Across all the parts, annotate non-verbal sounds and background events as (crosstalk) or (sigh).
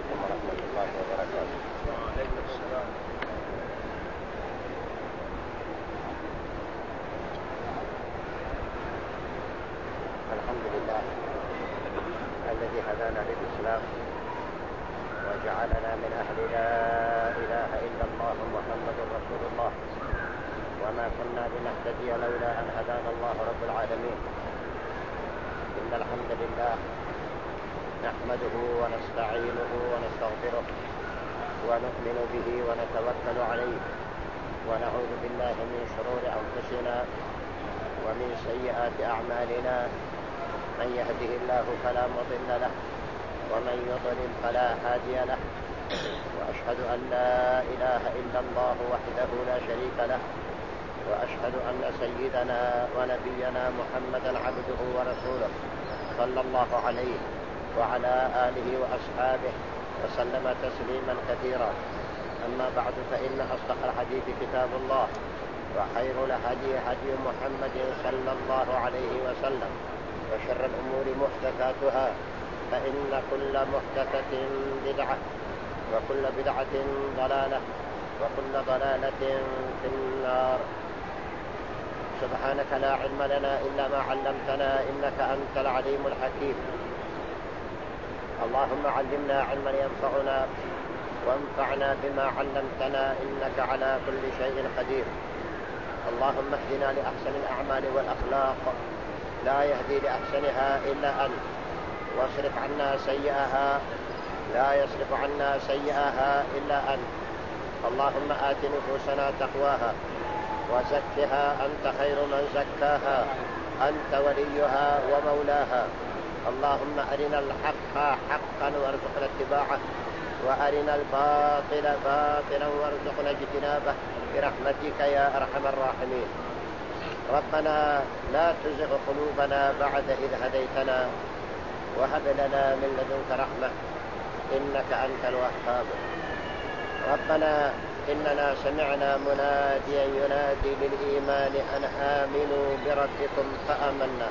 عليكم ورحمة الله وبركاته. وعليكم السلام. الحمد لله الذي هدانا للإسلام وجعلنا من أهل لا إله إلا الله محمد رسول الله. وما كنا لنهتدي لولا أن هدانا الله رب العالمين. إن الحمد لله نحمده ونستعينه ونستغفره ونؤمن به ونتوكل عليه ونعوذ بالله من شرور أنفسنا ومن سيئات أعمالنا من يهده الله فلا مضل له ومن يضلل فلا هادي له وأشهد أن لا إله إلا الله وحده لا شريك له وأشهد أن سيدنا ونبينا محمدا عبده ورسوله صلى الله عليه وعلى آله وأصحابه وسلم تسليما كثيرا. أما بعد فإن أصدق الحديث كتاب الله وخير الهدي هدي محمد صلى الله عليه وسلم وشر الأمور محدثاتها فإن كل محدثة بدعة وكل بدعة ضلالة وكل ضلالة في النار. سبحانك لا علم لنا إلا ما علمتنا إنك أنت العليم الحكيم. اللهم علمنا علما ينفعنا وانفعنا بما علمتنا إنك على كل شيء قدير. اللهم اهدنا لأحسن الأعمال والأخلاق. لا يهدي لأحسنها إلا أنت. واصرف عنا سيئها. لا يصرف عنا سيئها إلا أنت. اللهم آت نفوسنا تقواها. وزكها أنت خير من زكاها. أنت وليها ومولاها. اللهم أرنا الحق حقا وارزقنا اتباعه وأرنا الباطل باطلا وارزقنا اجتنابه. برحمتك يا أرحم الراحمين. ربنا لا تزغ قلوبنا بعد إذ هديتنا وهب لنا من لدنك رحمة إنك أنت الوهاب. ربنا إننا سمعنا مناديا ينادي للإيمان أن آمنوا بربكم فآمنا.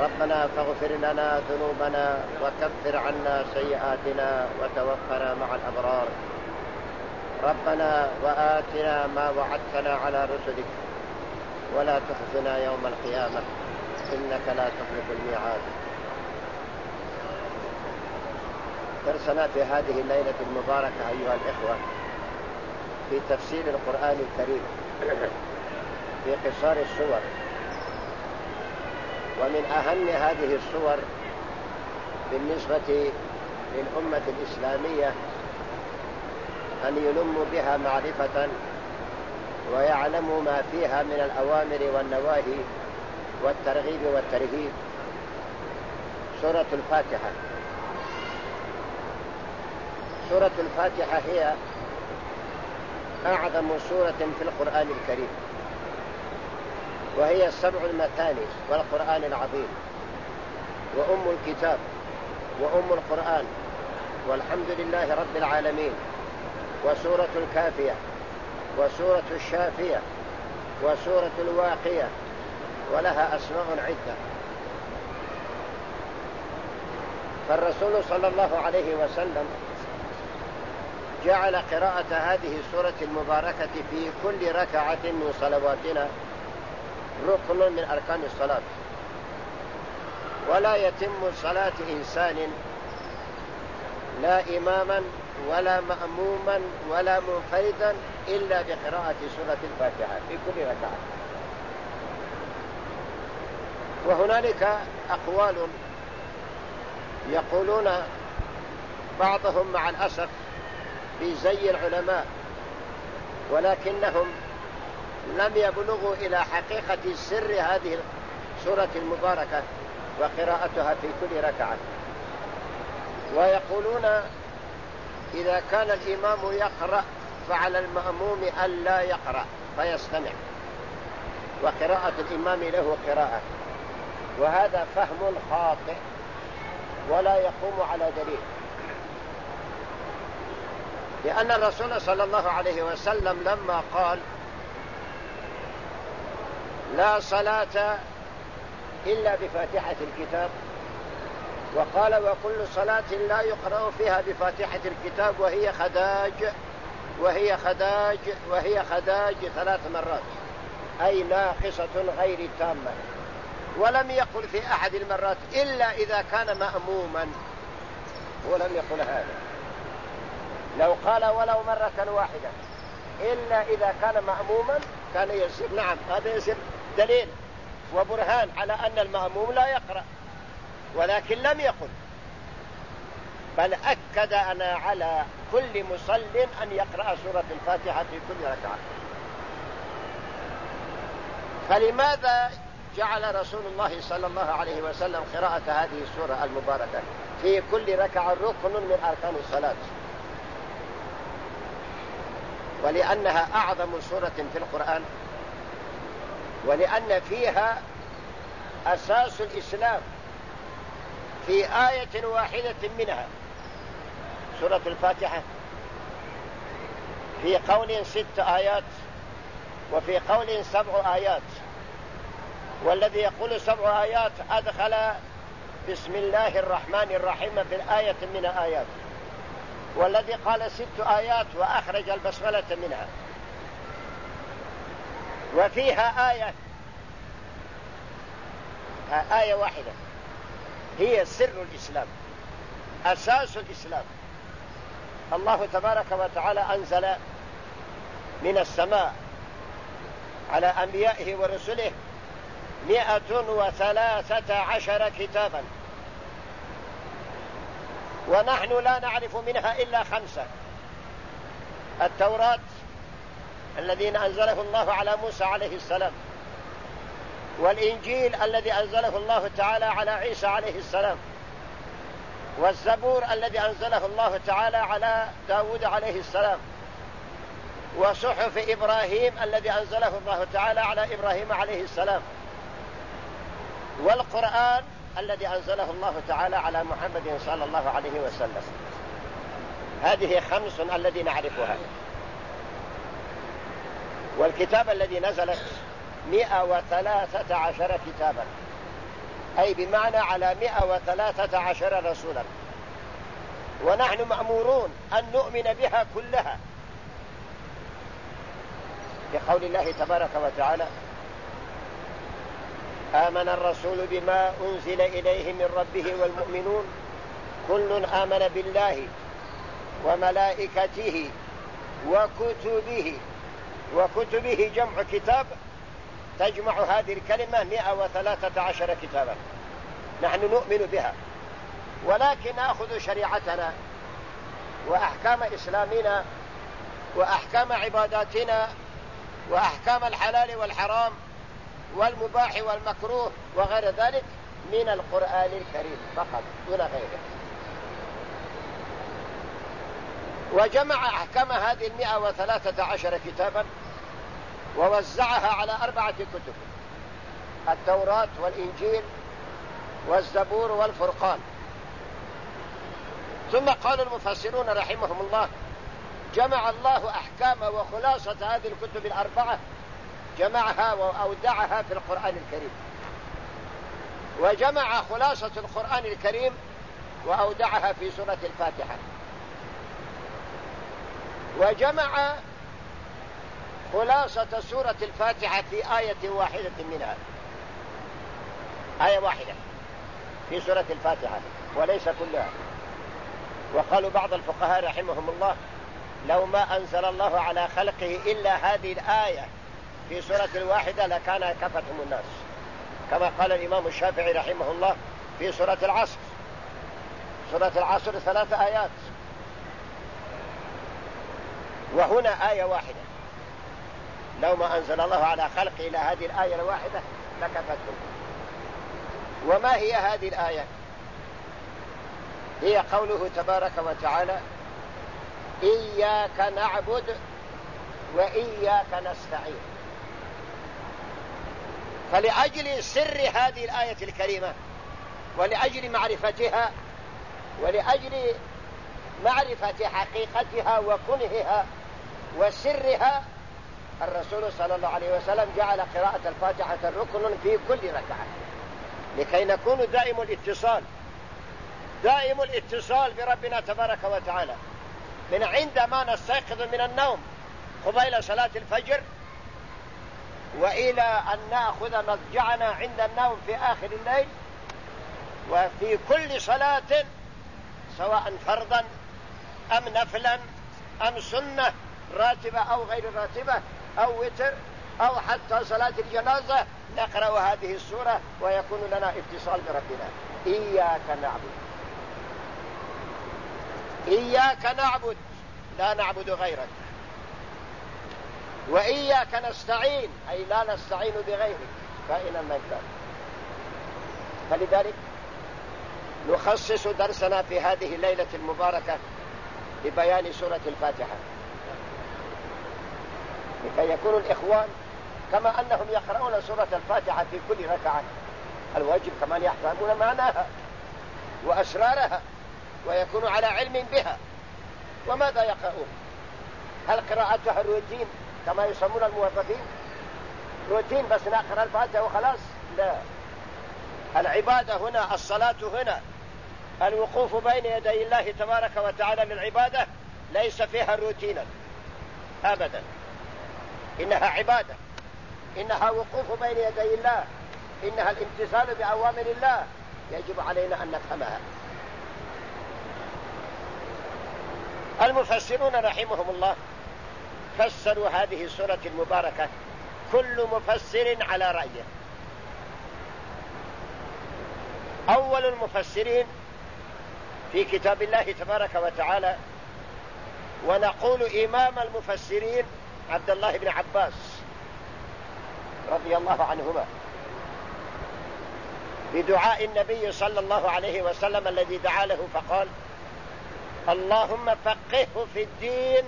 ربنا فاغفر لنا ذنوبنا وكفر عنا سيئاتنا وتوفنا مع الأبرار. ربنا وآتنا ما وعدتنا على رسلك. ولا تخزنا يوم القيامة. إنك لا تخلف الميعاد. درسنا في هذه الليلة المباركة أيها الإخوة في تفسير القرآن الكريم في قصار السور. ومن أهم هذه الصور بالنسبة للأمة الإسلامية أن يلموا بها معرفة ويعلموا ما فيها من الأوامر والنواهي والترغيب والترهيب. سورة الفاتحة. سورة الفاتحة هي أعظم سورة في القرآن الكريم. وهي السبع المثاني والقرآن العظيم وأم الكتاب وأم القرآن والحمد لله رب العالمين وسورة الكافية وسورة الشافية وسورة الواقية ولها أسماء عدة. فالرسول صلى الله عليه وسلم جعل قراءة هذه السورة المباركة في كل ركعة من صلواتنا ركن من أركان الصلاة. ولا يتم صلاة إنسان لا إماما ولا مأموما ولا منفردا إلا بقراءة سورة الفاتحة في كل ركعة. وهنالك أقوال يقولون بعضهم مع الأسف في زي العلماء ولكنهم لم يبلغوا إلى حقيقة سر هذه السورة المباركة وقراءتها في كل ركعة. ويقولون إذا كان الإمام يقرأ فعلى المأموم ألا يقرأ فيستمع. وقراءة الإمام له قراءة. وهذا فهم خاطئ ولا يقوم على دليل. لأن الرسول صلى الله عليه وسلم لما قال لا صلاة إلا بفاتحة الكتاب. وقال وكل صلاة لا يقرأ فيها بفاتحة الكتاب وهي خداج وهي خداج وهي خداج ثلاث مرات أي ناقصة غير تامة. ولم يقل في أحد المرات إلا إذا كان مأموما. ولم يقل هذا. لو قال ولو مرة واحدة إلا إذا كان مأموما كان يصير نعم هذا يصير دليل وبرهان على أن المأموم لا يقرأ ولكن لم يقل. بل أكد أنا على كل مصل أن يقرأ سورة الفاتحة في كل ركعة. فلماذا جعل رسول الله صلى الله عليه وسلم قراءة هذه السورة المباركة؟ في كل ركعة ركن من أركان الصلاة. ولأنها أعظم سورة في القرآن. ولأن فيها أساس الإسلام في آية واحدة منها. سورة الفاتحة. في قول ست آيات وفي قول سبع آيات. والذي يقول سبع آيات أدخل بسم الله الرحمن الرحيم في الآية من الآيات. والذي قال ست آيات وأخرج البسملة منها. وفيها آية. آية واحدة. هي سر الإسلام. أساس الإسلام. الله تبارك وتعالى أنزل من السماء على أنبيائه ورسله مئة وثلاثة عشر كتابا. ونحن لا نعرف منها إلا خمسة. التوراة الذين أنزله الله على موسى عليه السلام والإنجيل الذي أنزله الله تعالى على عيسى عليه السلام والزبور الذي أنزله الله تعالى على داود عليه السلام وصحف إبراهيم الذي أنزله الله تعالى على إبراهيم عليه السلام والقرآن الذي أنزله الله تعالى على محمد صلى الله عليه وسلم. هذه خمس الذي نعرفها. والكتاب الذي نزلت مئة وثلاثة عشر كتابا. أي بمعنى على مئة وثلاثة عشر رسولا. ونحن مأمورون أن نؤمن بها كلها. بقول الله تبارك وتعالى آمن الرسول بما أنزل إليه من ربه والمؤمنون. كل آمن بالله وملائكته وكتبه وكتبه جمع كتاب تجمع هذه الكلمة 113 كتابا. نحن نؤمن بها. ولكن نأخذ شريعتنا وأحكام إسلامنا وأحكام عباداتنا وأحكام الحلال والحرام والمباح والمكروه وغير ذلك من القرآن الكريم فقط دون غيره. وجمع أحكام هذه المئة وثلاثة عشر كتابا ووزعها على أربعة كتب التوراة والإنجيل والزبور والفرقان. ثم قال المفسرون رحمهم الله جمع الله أحكام وخلاصة هذه الكتب الأربعة جمعها وأودعها في القرآن الكريم. وجمع خلاصة القرآن الكريم وأودعها في سورة الفاتحة. وجمع خلاصة سورة الفاتحة في آية واحدة منها. آية واحدة في سورة الفاتحة وليس كلها. وقالوا بعض الفقهاء رحمهم الله لو ما أنزل الله على خلقه إلا هذه الآية في سورة الواحدة لكان كفتهم الناس. كما قال الإمام الشافعي رحمه الله في سورة العصر. سورة العصر ثلاث آيات. وهنا آية واحدة. لو ما أنزل الله على خلق إلى هذه الآية الواحدة لكفتهم وما هي هذه الآية؟ هي قوله تبارك وتعالى إياك نعبد وإياك نستعين. فلأجل سر هذه الآية الكريمة ولأجل معرفتها ولأجل معرفة حقيقتها وكنهها وسرها الرسول صلى الله عليه وسلم جعل قراءة الفاتحة ركن في كل ركعة. لكي نكون دائم الاتصال. دائم الاتصال بربنا تبارك وتعالى. من عندما نستيقظ من النوم قبيل صلاة الفجر وإلى أن نأخذ مضجعنا عند النوم في آخر الليل وفي كل صلاة سواء فرضا أم نفلا أم سنة. راتبة أو غير راتبة أو وتر أو حتى صلاة الجنازة نقرأ هذه السورة ويكون لنا اتصال بربنا. إياك نعبد. إياك نعبد. لا نعبد غيرك. وإياك نستعين. أي لا نستعين بغيرك. كائنا كان فلذلك نخصص درسنا في هذه الليلة المباركة لبيان سورة الفاتحة. لكي يكون الإخوان كما أنهم يقرؤون سورة الفاتحة في كل ركعة. الواجب كمان يحفظون معناها وأسرارها ويكون على علم بها. وماذا يقرؤون؟ هل قراءتها روتين كما يسمون الموظفين؟ روتين بس نقرأ الفاتحة وخلاص؟ لا. العبادة هنا الصلاة هنا. الوقوف بين يدي الله تبارك وتعالى للعبادة ليس فيها روتينا. أبدا. إنها عبادة. إنها وقوف بين يدي الله. إنها الامتثال بأوامر الله. يجب علينا أن نفهمها. المفسرون رحمهم الله فسروا هذه السورة المباركة كل مفسر على رأيه. أول المفسرين في كتاب الله تبارك وتعالى ونقول إمام المفسرين عبد الله بن عباس رضي الله عنهما. بدعاء النبي صلى الله عليه وسلم الذي دعا له فقال اللهم فقهه في الدين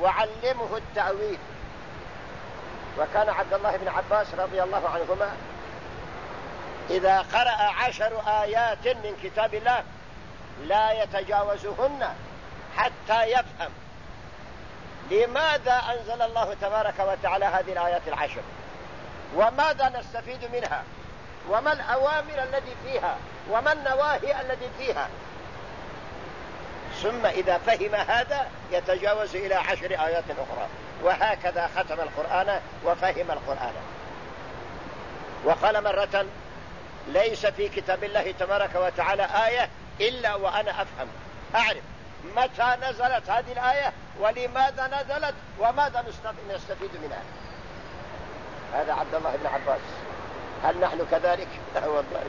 وعلمه التأويل. وكان عبد الله بن عباس رضي الله عنهما إذا قرأ عشر آيات من كتاب الله لا يتجاوزهن حتى يفهم. لماذا أنزل الله تبارك وتعالى هذه الآيات العشر؟ وماذا نستفيد منها؟ وما الأوامر التي فيها؟ وما النواهي التي فيها؟ ثم إذا فهم هذا يتجاوز إلى عشر آيات أخرى. وهكذا ختم القرآن وفهم القرآن. وقال مرة ليس في كتاب الله تبارك وتعالى آية إلا وأنا أفهم. أعرف متى نزلت هذه الآية؟ ولماذا نزلت وماذا نستفيد منها؟ هذا عبد الله بن عباس. هل نحن كذلك؟ (laughs) لا والله.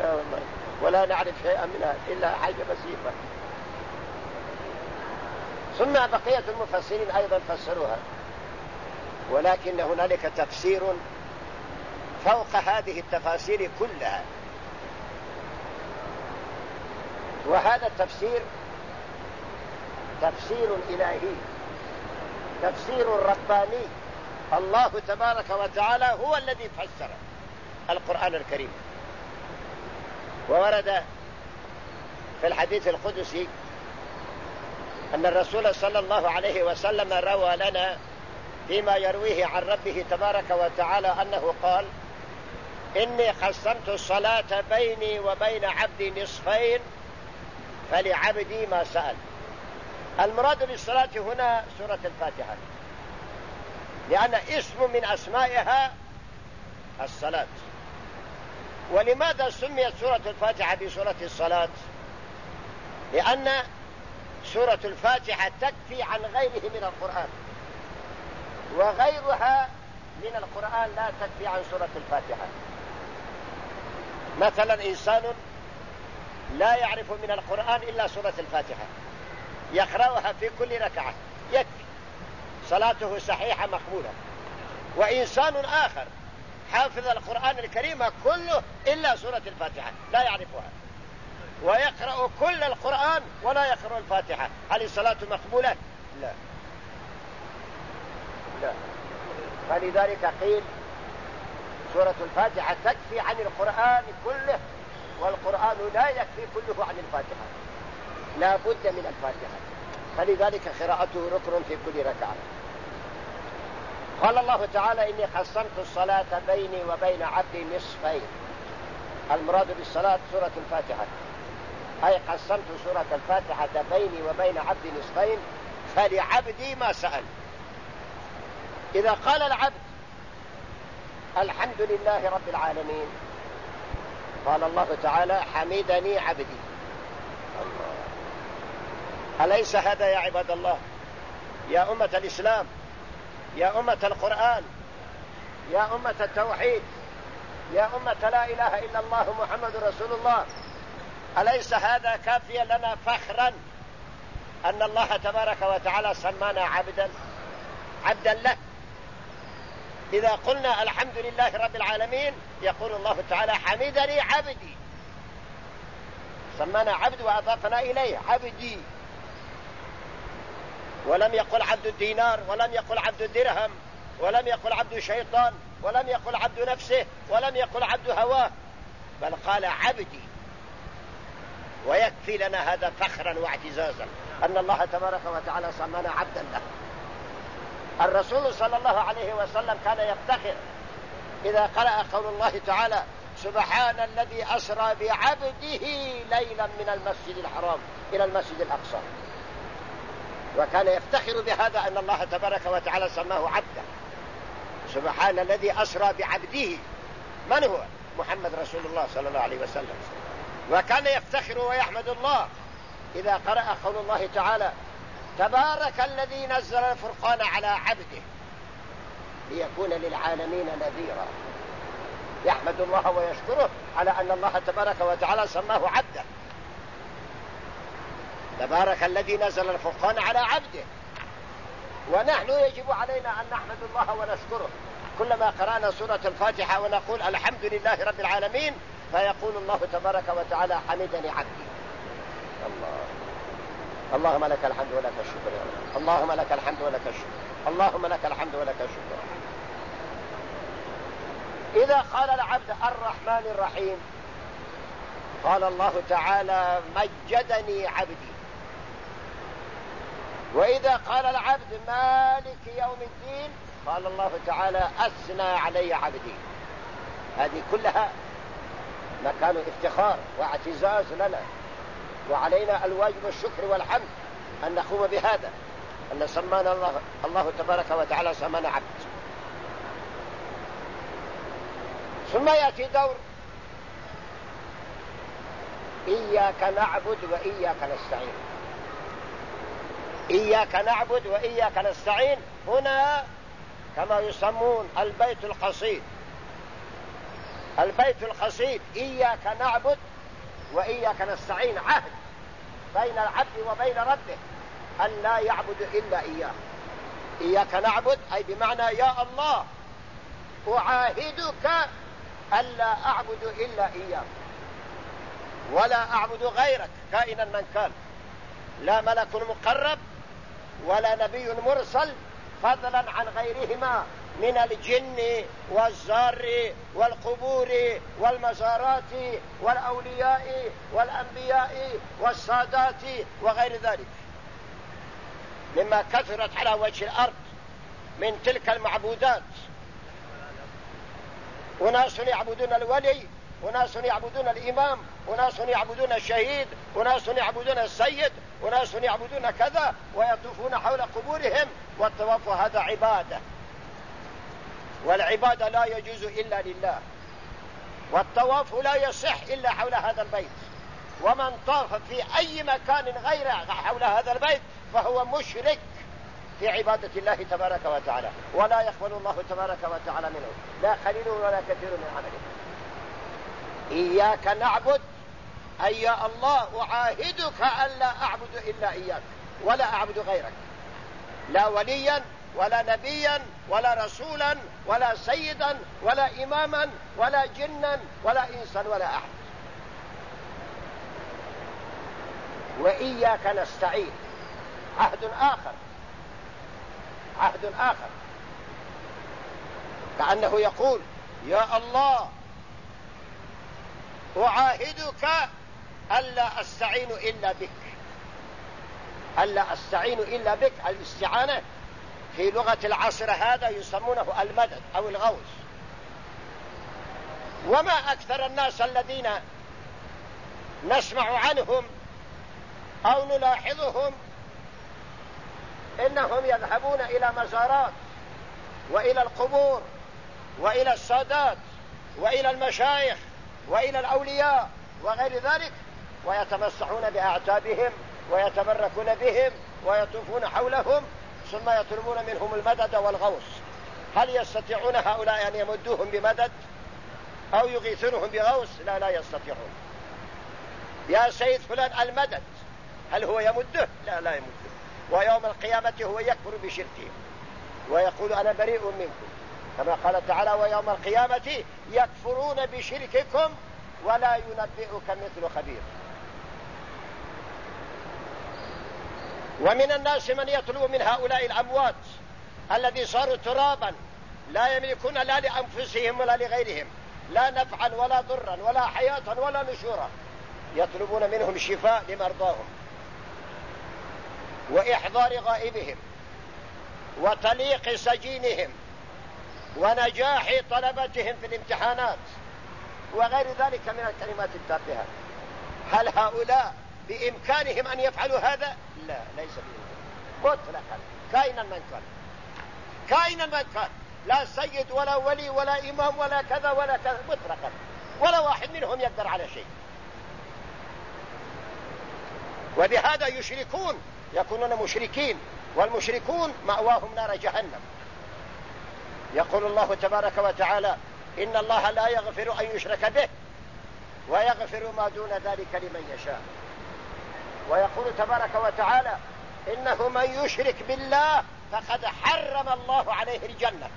لا والله. ولا نعرف شيئا منها إلا حاجة بسيطة ثم بقية المفسرين أيضا فسروها. ولكن هنالك تفسير فوق هذه التفاسير كلها. وهذا التفسير تفسير إلهي تفسير رباني. الله تبارك وتعالى هو الذي فسر القرآن الكريم. وورد في الحديث القدسي أن الرسول صلى الله عليه وسلم روى لنا فيما يرويه عن ربه تبارك وتعالى أنه قال إني قسمت الصلاة بيني وبين عبدي نصفين فلعبدي ما سأل. المراد بالصلاة هنا سورة الفاتحة. لأن اسم من أسمائها الصلاة. ولماذا سميت سورة الفاتحة بسورة الصلاة؟ لأن سورة الفاتحة تكفي عن غيره من القرآن. وغيرها من القرآن لا تكفي عن سورة الفاتحة. مثلا إنسان لا يعرف من القرآن إلا سورة الفاتحة. يقرأها في كل ركعة. يكفي صلاته صحيحة مقبولة. وإنسان آخر حافظ القرآن الكريم كله إلا سورة الفاتحة لا يعرفها. ويقرأ كل القرآن ولا يقرأ الفاتحة. هل الصلاة مقبولة؟ لا. لا. فلذلك قيل سورة الفاتحة تكفي عن القرآن كله والقرآن لا يكفي كله عن الفاتحة. لا بد من الفاتحة فلذلك قراءته ركن في كل ركعة. قال الله تعالى إني قسمت الصلاة بيني وبين عبدي نصفين. المراد بالصلاة سورة الفاتحة. أي قسمت سورة الفاتحة بيني وبين عبدي نصفين فلعبدي ما سأل. إذا قال العبد الحمد لله رب العالمين قال الله تعالى حمدني عبدي. أليس هذا يا عباد الله؟ يا أمة الإسلام يا أمة القرآن يا أمة التوحيد يا أمة لا إله إلا الله محمد رسول الله. أليس هذا كافيا لنا فخرا أن الله تبارك وتعالى سمانا عبدا؟ عبدا له. إذا قلنا الحمد لله رب العالمين يقول الله تعالى حمدني عبدي. سمانا عبد وأضافنا إليه عبدي. ولم يقل عبد الدينار ولم يقل عبد الدرهم ولم يقل عبد الشيطان ولم يقل عبد نفسه ولم يقل عبد هواه. بل قال عبدي. ويكفي لنا هذا فخرا واعتزازا. أن الله تبارك وتعالى سمانا عبدا له. الرسول صلى الله عليه وسلم كان يفتخر. إذا قرأ قول الله تعالى سبحان الذي أسرى بعبده ليلا من المسجد الحرام إلى المسجد الأقصى. وكان يفتخر بهذا أن الله تبارك وتعالى سماه عبدا سبحان الذي أسرى بعبده. من هو؟ محمد رسول الله صلى الله عليه وسلم. وكان يفتخر ويحمد الله. إذا قرأ قول الله تعالى تبارك الذي نزل الفرقان على عبده. ليكون للعالمين نذيرا. يحمد الله ويشكره على أن الله تبارك وتعالى سماه عبدا تبارك الذي نزل الفرقان على عبده. ونحن يجب علينا أن نحمد الله ونشكره. كلما قرأنا سورة الفاتحة ونقول الحمد لله رب العالمين فيقول الله تبارك وتعالى حمدني عبدي. الله. اللهم لك الحمد ولك الشكر يا رب. اللهم لك الحمد ولك الشكر. اللهم لك الحمد ولك الشكر. إذا قال العبد الرحمن الرحيم قال الله تعالى مجدني عبدي. وإذا قال العبد مالك يوم الدين قال الله تعالى أثنى علي عبدي. هذه كلها مكان افتخار واعتزاز لنا. وعلينا الواجب الشكر والحمد أن نقوم بهذا أن سمانا الله, الله تبارك وتعالى سمانا عبد. ثم يأتي دور إياك نعبد وإياك نستعين. إياك نعبد وإياك نستعين. هنا كما يسمون البيت القصيد. البيت القصيد إياك نعبد وإياك نستعين. عهد بين العبد وبين ربه. أن لا يعبد إلا إياه. إياك نعبد أي بمعنى يا الله. أعاهدك ألا أعبد إلا إياك ولا أعبد غيرك كائنا من كان. لا ملك مقرب ولا نبي مرسل فضلا عن غيرهما من الجن والزار والقبور والمزارات والأولياء والأنبياء والسادات وغير ذلك. مما كثرت على وجه الأرض من تلك المعبودات. أناس يعبدون الولي أناس يعبدون الإمام أناس يعبدون الشهيد أناس يعبدون السيد أناس يعبدون كذا ويطوفون حول قبورهم والطواف هذا عبادة. والعبادة لا يجوز إلا لله. والطواف لا يصح إلا حول هذا البيت. ومن طاف في أي مكان غير حول هذا البيت فهو مشرك في عبادة الله تبارك وتعالى. ولا يقبل الله تبارك وتعالى منه. لا قليل ولا كثير من عمله. إياك نعبد أي يا الله أعاهدك ألا أعبد إلا إياك ولا أعبد غيرك. لا وليا ولا نبيا ولا رسولا ولا سيدا ولا إماما ولا جنا ولا إنسا ولا أحد. وإياك نستعين. عهد آخر. عهد آخر. كأنه يقول يا الله أعاهدك ألا أستعين إلا بك. ألا أستعين إلا بك. الاستعانة في لغة العصر هذا يسمونه المدد أو الغوث وما أكثر الناس الذين نسمع عنهم أو نلاحظهم إنهم يذهبون إلى مزارات وإلى القبور وإلى السادات وإلى المشايخ وإلى الأولياء وغير ذلك ويتمسحون بأعتابهم ويتبركون بهم ويطوفون حولهم ثم يطلبون منهم المدد والغوص. هل يستطيعون هؤلاء أن يمدوهم بمدد أو يغيثونهم بغوص؟ لا لا يستطيعون. يا سيد فلان المدد. هل هو يمده؟ لا لا يمده. ويوم القيامة هو يكفر بشركه ويقول أنا بريء منكم. كما قال تعالى ويوم القيامة يكفرون بشرككم ولا ينبئك مثل خبير. ومن الناس من يطلب من هؤلاء الأموات الذي صاروا ترابا لا يملكون لا لأنفسهم ولا لغيرهم لا نفعا ولا ضرا ولا حياة ولا نشورا يطلبون منهم شفاء لمرضاهم وإحضار غائبهم وتليق سجينهم ونجاح طلبتهم في الامتحانات وغير ذلك من الكلمات التافهة. هل هؤلاء بإمكانهم أن يفعلوا هذا؟ لا ليس بإمكانهم. مطلقا كائنا من كان. كائنا من كان. لا سيد ولا ولي ولا إمام ولا كذا ولا كذا. مطلقا ولا واحد منهم يقدر على شيء. وبهذا يشركون يكونون مشركين والمشركون مأواهم نار جهنم. يقول الله تبارك وتعالى إن الله لا يغفر أن يشرك به ويغفر ما دون ذلك لمن يشاء. ويقول تبارك وتعالى إنه من يشرك بالله فقد حرم الله عليه الجنة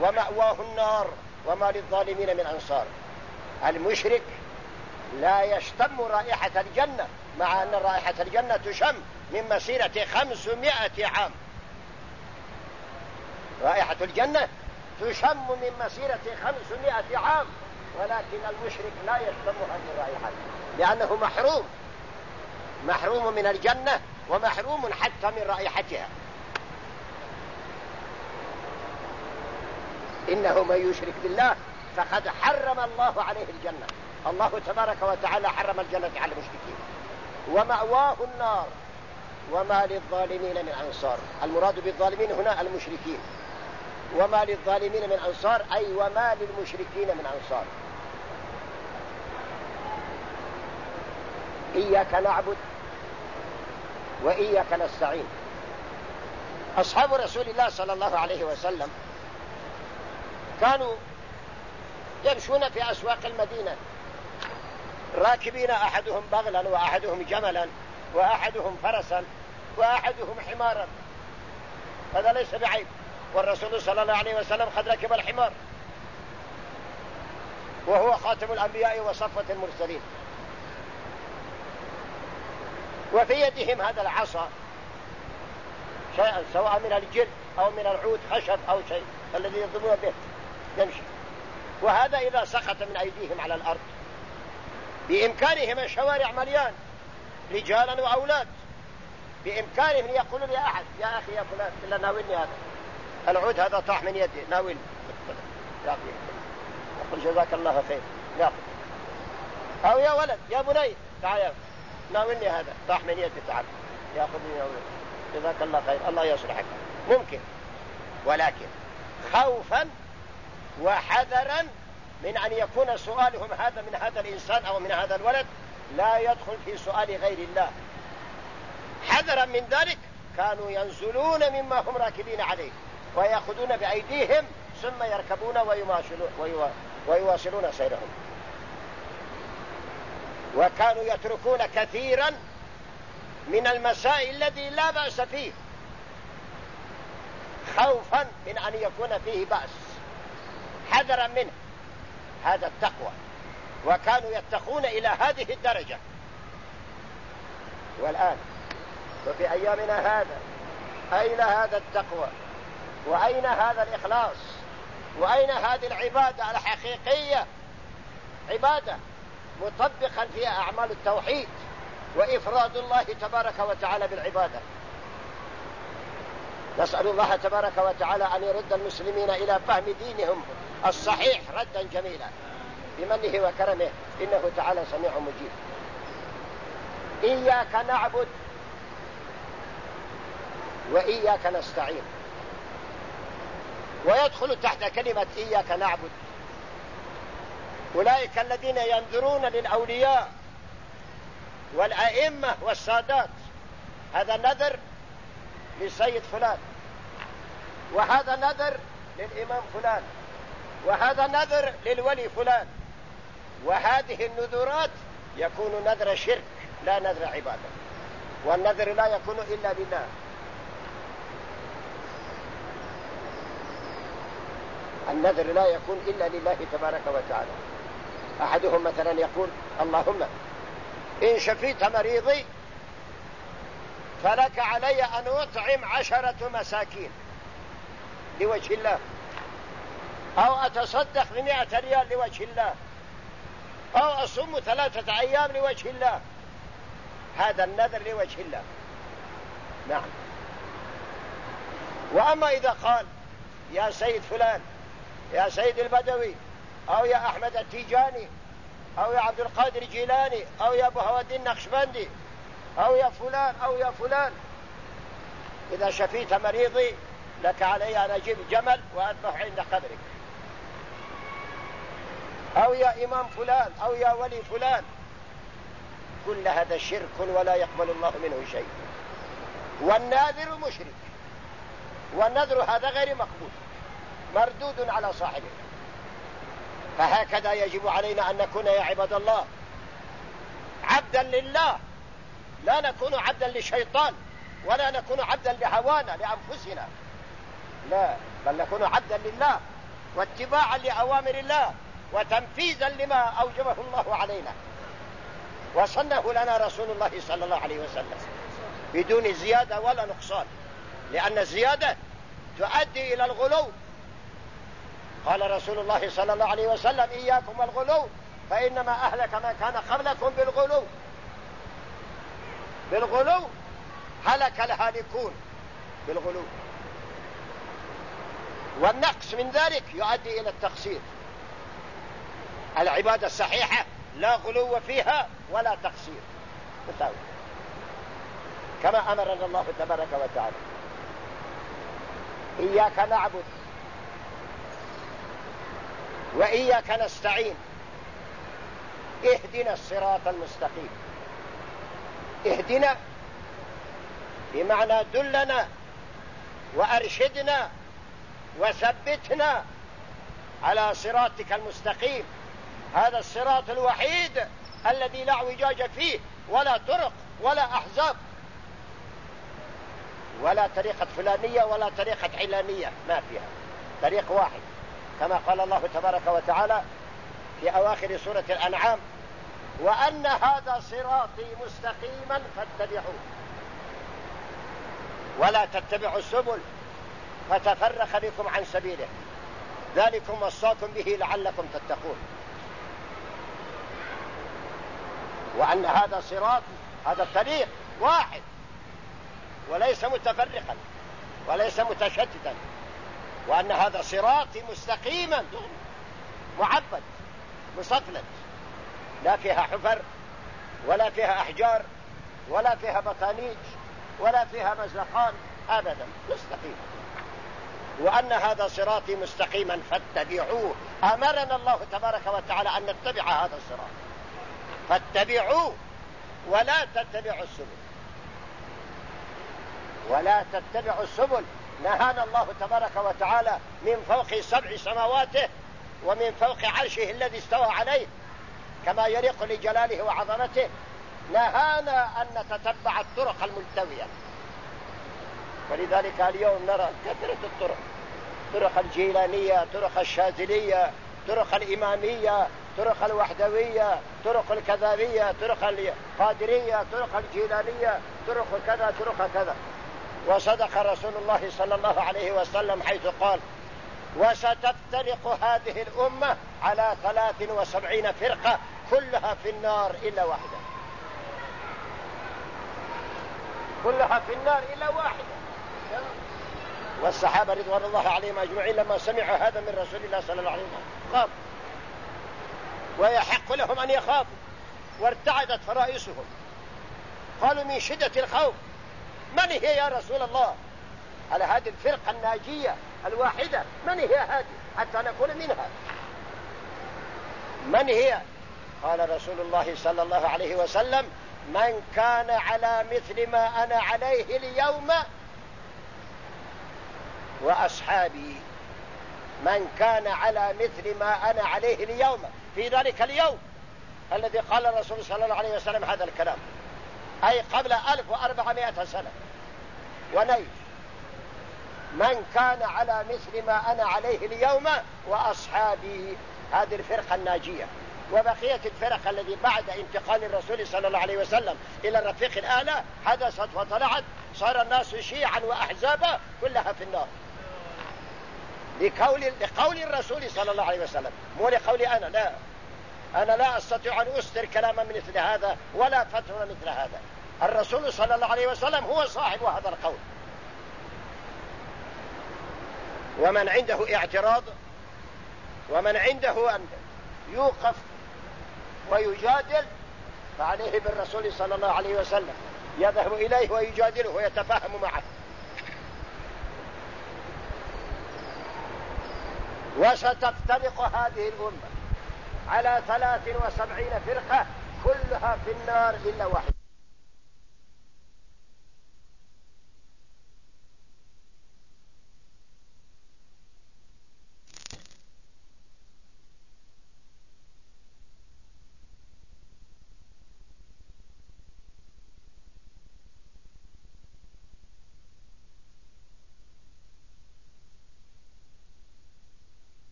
ومأواه النار وما للظالمين من أنصار. المشرك لا يشتم رائحة الجنة مع أن رائحة الجنة تشم من مسيرة خمسمائة عام. رائحة الجنة تشم من مسيرة خمسمائة عام ولكن المشرك لا يشم هذه الرائحة لأنه محروم. محروم من الجنة ومحروم حتى من رائحتها. إنه من يشرك بالله فقد حرم الله عليه الجنة. الله تبارك وتعالى حرم الجنة على المشركين. ومأواه النار. وما للظالمين من أنصار. المراد بالظالمين هنا المشركين. وما للظالمين من أنصار أي وما للمشركين من أنصار. إياك نعبد وإياك نستعين. أصحاب رسول الله صلى الله عليه وسلم كانوا يمشون في أسواق المدينة. راكبين أحدهم بغلا وأحدهم جملا وأحدهم فرسا وأحدهم حمارا. هذا ليس بعيب. والرسول صلى الله عليه وسلم قد ركب الحمار. وهو خاتم الأنبياء وصفة المرسلين. وفي يدهم هذا العصا. شيئا سواء من الجلد أو من العود خشب أو شيء الذي يضربون به يمشي. وهذا إذا سقط من أيديهم على الأرض. بإمكانهم الشوارع مليان رجالا وأولاد. بإمكانهم يقولوا يا أحد يا أخي يا فلان إلا ناولني هذا. العود هذا طاح من يدي ناولني. يقول جزاك الله خير. ياخذ أو يا ولد يا بني تعال ناولني هذا. طاح من يدي تعال. ياخذني يا ولد. جزاك الله خير. الله يصلحك ممكن. ولكن خوفا وحذرا من أن يكون سؤالهم هذا من هذا الإنسان أو من هذا الولد لا يدخل في سؤال غير الله. حذرا من ذلك كانوا ينزلون مما هم راكبين عليه ويأخذون بأيديهم ثم يركبون ويواصلون سيرهم. وكانوا يتركون كثيرا من المسائل الذي لا بأس فيه. خوفا من أن يكون فيه بأس. حذرا منه. هذا التقوى. وكانوا يتقون إلى هذه الدرجة. والآن وفي أيامنا هذا أين هذا التقوى؟ وأين هذا الإخلاص؟ وأين هذه العبادة الحقيقية؟ عبادة. مطبقا فيها أعمال التوحيد وإفراد الله تبارك وتعالى بالعبادة. نسأل الله تبارك وتعالى أن يرد المسلمين إلى فهم دينهم الصحيح ردا جميلا بمنه وكرمه. إنه تعالى سميع مجيب. إياك نعبد وإياك نستعين. ويدخل تحت كلمة إياك نعبد. أولئك الذين ينذرون للأولياء والأئمة والسادات. هذا نذر للسيد فلان وهذا نذر للإمام فلان وهذا نذر للولي فلان. وهذه النذورات يكون نذر شرك لا نذر عبادة والنذر لا يكون إلا لله النذر لا يكون إلا لله تبارك وتعالى. أحدهم مثلا يقول اللهم إن شفيت مريضي فلك علي أن أطعم عشرة مساكين لوجه الله أو أتصدق بمئة ريال لوجه الله أو أصوم ثلاثة أيام لوجه الله. هذا النذر لوجه الله. نعم. وأما إذا قال يا سيد فلان يا سيد البدوي أو يا أحمد التيجاني أو يا عبد القادر الجيلاني أو يا أبو هوادين النقشبندي أو يا فلان أو يا فلان. إذا شفيت مريضي لك علي أن أجيب جمل وأذبح عند قبرك. أو يا إمام فلان أو يا ولي فلان. كل هذا شرك ولا يقبل الله منه شيء. والناذر مشرك. والنذر هذا غير مقبول. مردود على صاحبه. فهكذا يجب علينا أن نكون يا عباد الله عبدا لله. لا نكون عبدا للشيطان ولا نكون عبدا لهوانا لأنفسنا. لا بل نكون عبدا لله واتباعا لأوامر الله وتنفيذا لما أوجبه الله علينا. وصنه لنا رسول الله صلى الله عليه وسلم. بدون زيادة ولا نقصان. لأن الزيادة تؤدي إلى الغلو. قال رسول الله صلى الله عليه وسلم إياكم الغلو فإنما أهلك ما كان قبلكم بالغلو. بالغلو هلك الهالكون بالغلو. والنقص من ذلك يؤدي إلى التقصير العبادة الصحيحة لا غلو فيها ولا تقصير كما أمرنا الله تبارك وتعالى. إياك نعبد وإياك نستعين. اهدنا الصراط المستقيم. اهدنا بمعنى دلنا وأرشدنا وثبتنا على صراطك المستقيم. هذا الصراط الوحيد الذي لا اعوجاج فيه ولا طرق ولا أحزاب ولا طريقة فلانية ولا طريقة علانية. ما فيها. طريق واحد. كما قال الله تبارك وتعالى في أواخر سورة الأنعام وأن هذا صراطي مستقيما فاتبعوه. ولا تتبعوا السبل فتفرق بكم عن سبيله. ذلكم وصاكم به لعلكم تتقون. وأن هذا صراط هذا الطريق واحد وليس متفرقا وليس متشتتا. وأن هذا صراطي مستقيما. معبد مصفلت لا فيها حفر ولا فيها أحجار ولا فيها بطانيج ولا فيها مزلقان أبدا مستقيم. وأن هذا صراطي مستقيما فاتبعوه. أمرنا الله تبارك وتعالى أن نتبع هذا الصراط. فاتبعوه ولا تتبعوا السبل. ولا تتبعوا السبل. نهانا الله تبارك وتعالى من فوق سبع سماواته ومن فوق عرشه الذي استوى عليه كما يليق لجلاله وعظمته. نهانا أن نتتبع الطرق الملتوية. ولذلك اليوم نرى كثرة الطرق. طرق الجيلانية طرق الشاذلية طرق الإمامية طرق الوحدوية طرق الكذابية طرق القادرية طرق الجيلانية طرق كذا طرق كذا. وصدق رسول الله صلى الله عليه وسلم حيث قال وستفترق هذه الأمة على ثلاث وسبعين فرقة كلها في النار إلا واحدة. كلها في النار إلا واحدة. والصحابة رضوان الله عليهم أجمعين لما سمعوا هذا من رسول الله صلى الله عليه وسلم خافوا ويحق لهم أن يخافوا. وارتعدت فرائسهم. قالوا من شدة الخوف. من هي يا رسول الله؟ على هذه الفرقة الناجية الواحدة من هي هذه؟ حتى نكون منها. من هي؟ قال رسول الله صلى الله عليه وسلم من كان على مثل ما أنا عليه اليوم وأصحابي. من كان على مثل ما أنا عليه اليوم. في ذلك اليوم الذي قال الرسول صلى الله عليه وسلم هذا الكلام. أي قبل 1400 سنة. ونيف من كان على مثل ما أنا عليه اليوم وأصحابي هذه الفرقة الناجية. وبقية الفرق الذي بعد انتقال الرسول صلى الله عليه وسلم إلى الرفيق الأعلى حدثت وطلعت صار الناس شيعا وأحزابا كلها في النار. لقول, لقول الرسول صلى الله عليه وسلم مو لقولي أنا لا. أنا لا أستطيع أن أصدر كلاما مثل هذا ولا فتوى مثل هذا. الرسول صلى الله عليه وسلم هو صاحب هذا القول. ومن عنده اعتراض ومن عنده أن يوقف ويجادل فعليه بالرسول صلى الله عليه وسلم. يذهب إليه ويجادله ويتفاهم معه. وستفترق هذه الأمة على ثلاث وسبعين فرقة كلها في النار إلا واحد